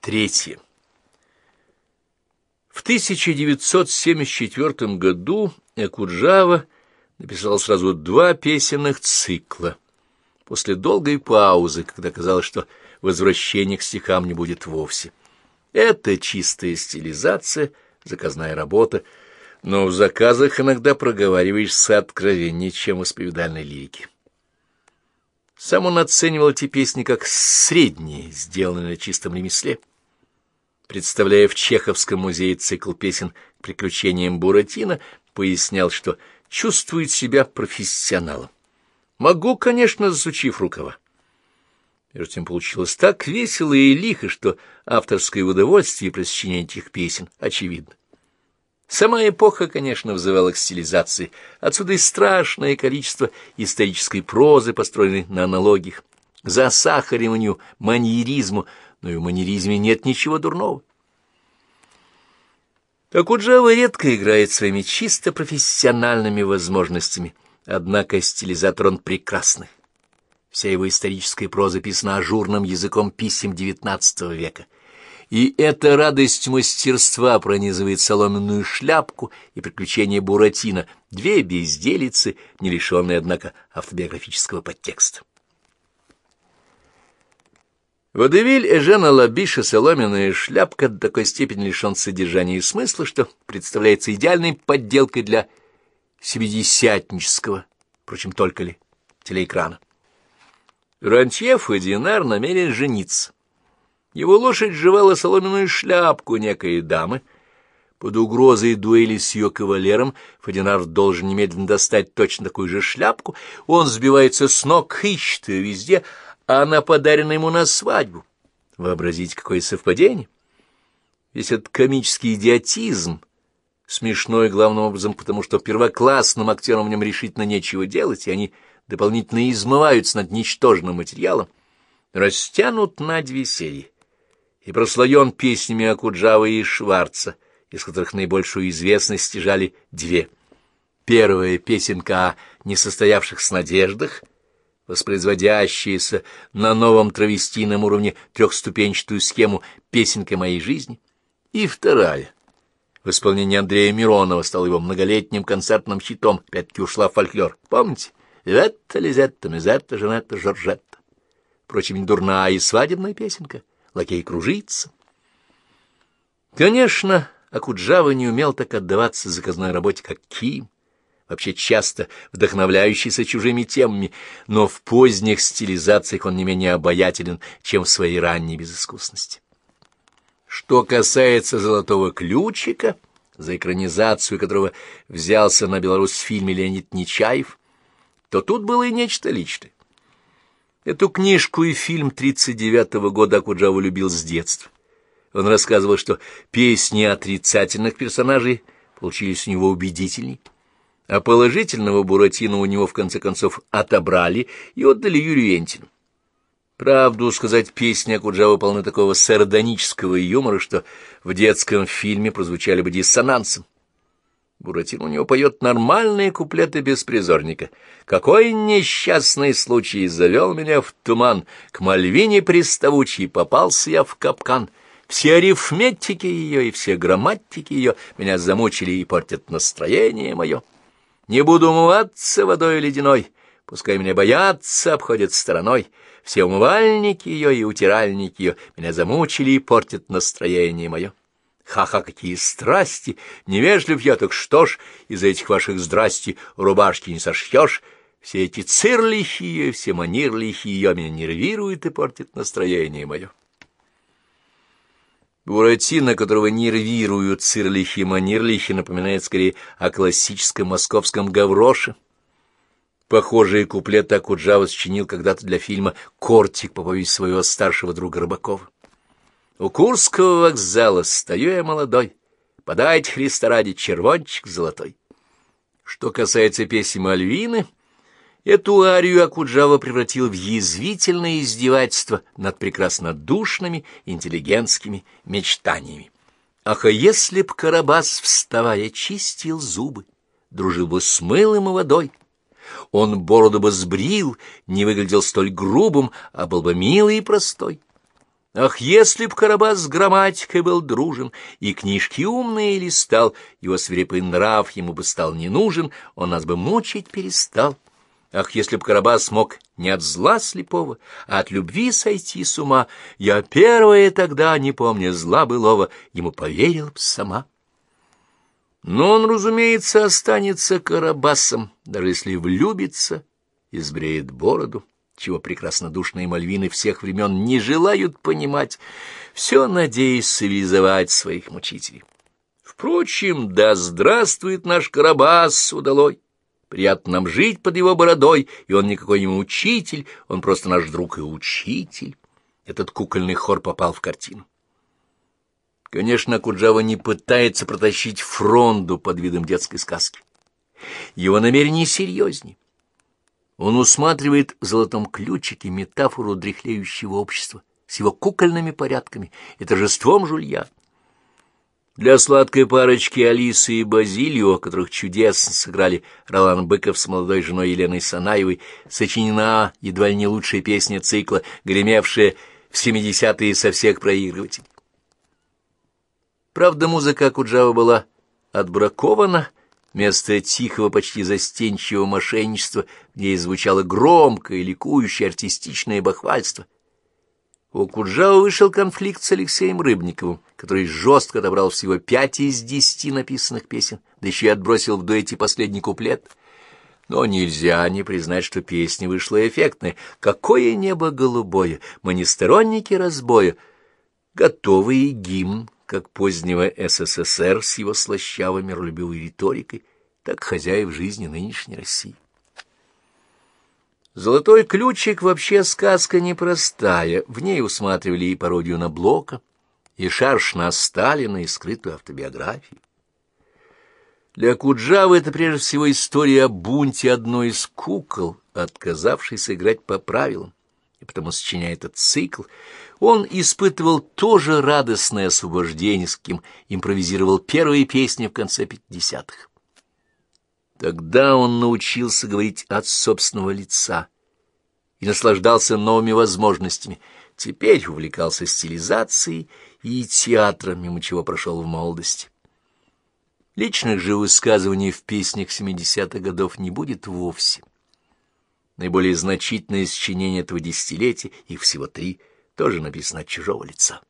Третье. В 1974 году Экуджава написал сразу два песенных цикла. После долгой паузы, когда казалось, что возвращения к стихам не будет вовсе. Это чистая стилизация, заказная работа, но в заказах иногда проговариваешься откровеннее, чем в исповедальной лирике. Сам он оценивал эти песни как средние, сделанные на чистом ремесле. Представляя в Чеховском музее цикл песен к приключениям Буратино, пояснял, что чувствует себя профессионалом. Могу, конечно, засучив рукава. Между тем получилось так весело и лихо, что авторское удовольствие при сочинении этих песен очевидно. Сама эпоха, конечно, взывала к стилизации, отсюда и страшное количество исторической прозы, построенной на аналогиях, засахариванию, маньеризму, но и в маньеризме нет ничего дурного. Такуджава редко играет своими чисто профессиональными возможностями, однако стилизатор он прекрасный. Вся его историческая проза писана ажурным языком писем XIX века. И эта радость мастерства пронизывает соломенную шляпку и приключения Буратино, две безделицы, не лишенные, однако, автобиографического подтекста. Водевиль Эжена Лабиша «Соломенная шляпка» до такой степени лишен содержания и смысла, что представляется идеальной подделкой для семидесятнического, впрочем, только ли, телеэкрана. Рантьев и Динар намерен жениться. Его лошадь жевала соломенную шляпку некой дамы. Под угрозой дуэли с ее кавалером Фадинар должен немедленно достать точно такую же шляпку. Он сбивается с ног, ищет ее везде, а она подарена ему на свадьбу. Вообразите, какое совпадение! Весь этот комический идиотизм, смешной главным образом, потому что первоклассным актерам в нем решительно нечего делать, и они дополнительно измываются над ничтожным материалом, растянут на две серии и прослоен песнями Акуджавы и Шварца, из которых наибольшую известность стяжали две. Первая песенка о несостоявшихся надеждах, воспроизводящаяся на новом травестийном уровне трехступенчатую схему «Песенка моей жизни», и вторая — в исполнении Андрея Миронова стал его многолетним концертным хитом, опять-таки ушла в фольклор. Помните? «Ветта, Лизетта, Мизетта, Жанетта, Жоржетта». Впрочем, не дурная и свадебная песенка лакей кружится. Конечно, Акуджава не умел так отдаваться заказной работе, как Ким, вообще часто вдохновляющийся чужими темами, но в поздних стилизациях он не менее обаятелен, чем в своей ранней безыскусности. Что касается «Золотого ключика», за экранизацию которого взялся на Беларусь-фильме Леонид Нечаев, то тут было и нечто личное. Эту книжку и фильм 39-го года Акуджава любил с детства. Он рассказывал, что песни отрицательных персонажей получились у него убедительней, а положительного Буратино у него в конце концов отобрали и отдали Юрию Вентину. Правду сказать, песни Акуджава полны такого сардонического юмора, что в детском фильме прозвучали бы диссонансом. Буратино у него поет нормальные куплеты беспризорника. Какой несчастный случай завел меня в туман, к Мальвине приставучий попался я в капкан. Все арифметики ее и все грамматики ее меня замучили и портят настроение мое. Не буду умываться водой ледяной, пускай меня боятся, обходят стороной. Все умывальники ее и утиральники ее меня замучили и портят настроение мое. Ха-ха, какие страсти! Невежлив я, так что ж, из этих ваших здрасти рубашки не сошьешь. Все эти цирлихи ее, все манирлихи ее меня нервируют и портят настроение мое. Буратино, которого нервируют цирлихи и манирлихи, напоминает скорее о классическом московском гавроше. Похожие куплеты Акуджава сочинил когда-то для фильма «Кортик» по повести своего старшего друга Рыбакова. У Курского вокзала стою я молодой, подайте Христа ради червончик золотой. Что касается песни Мальвины, эту арию Акуджава превратил в язвительное издевательство над прекрасно душными интеллигентскими мечтаниями. Ах, а если б Карабас, вставая, чистил зубы, дружил бы с мылом и водой, он бороду бы сбрил, не выглядел столь грубым, а был бы милый и простой. Ах, если б Карабас с грамматикой был дружен, и книжки умные листал, его свирепый нрав ему бы стал не нужен, он нас бы мучить перестал. Ах, если б Карабас мог не от зла слепого, а от любви сойти с ума, я первая тогда, не помня зла былого, ему поверил б сама. Но он, разумеется, останется Карабасом, даже если влюбится и сбреет бороду чего прекраснодушные мальвины всех времен не желают понимать, все надеясь цивилизовать своих мучителей. Впрочем, да здравствует наш Карабас удалой! Приятно нам жить под его бородой, и он никакой не учитель, он просто наш друг и учитель. Этот кукольный хор попал в картину. Конечно, Куджава не пытается протащить фронду под видом детской сказки. Его намерение серьезнее. Он усматривает в золотом ключике метафору дряхлеющего общества с его кукольными порядками и торжеством жулья. Для сладкой парочки Алисы и Базилио, которых чудесно сыграли Ролан Быков с молодой женой Еленой Санаевой, сочинена едва ли не лучшая песня цикла, гремевшая в 70-е со всех проигрывателей. Правда, музыка Куджава была отбракована, Вместо тихого, почти застенчивого мошенничества в ней звучало громкое, ликующее, артистичное бахвальство. У Куджава вышел конфликт с Алексеем Рыбниковым, который жестко отобрал всего пять из десяти написанных песен, да еще и отбросил в дуэте последний куплет. Но нельзя не признать, что песня вышла эффектная. Какое небо голубое! Мы не сторонники разбоя. Готовый гимн как позднего СССР с его слащавой миролюбивой риторикой, так хозяев жизни нынешней России. «Золотой ключик» вообще сказка непростая, в ней усматривали и пародию на Блока, и шарш на Сталина, и скрытую автобиографию. Для Куджавы это прежде всего история о бунте одной из кукол, отказавшейся играть по правилам, и потому, сочиняя этот цикл, он испытывал тоже радостное освобождение, с каким импровизировал первые песни в конце пятидесятых. Тогда он научился говорить от собственного лица и наслаждался новыми возможностями. Теперь увлекался стилизацией и театром, мимо чего прошел в молодости. Личных же высказываний в песнях 70-х годов не будет вовсе. Наиболее значительное сочинение этого десятилетия, их всего три — тоже написано от чужого лица.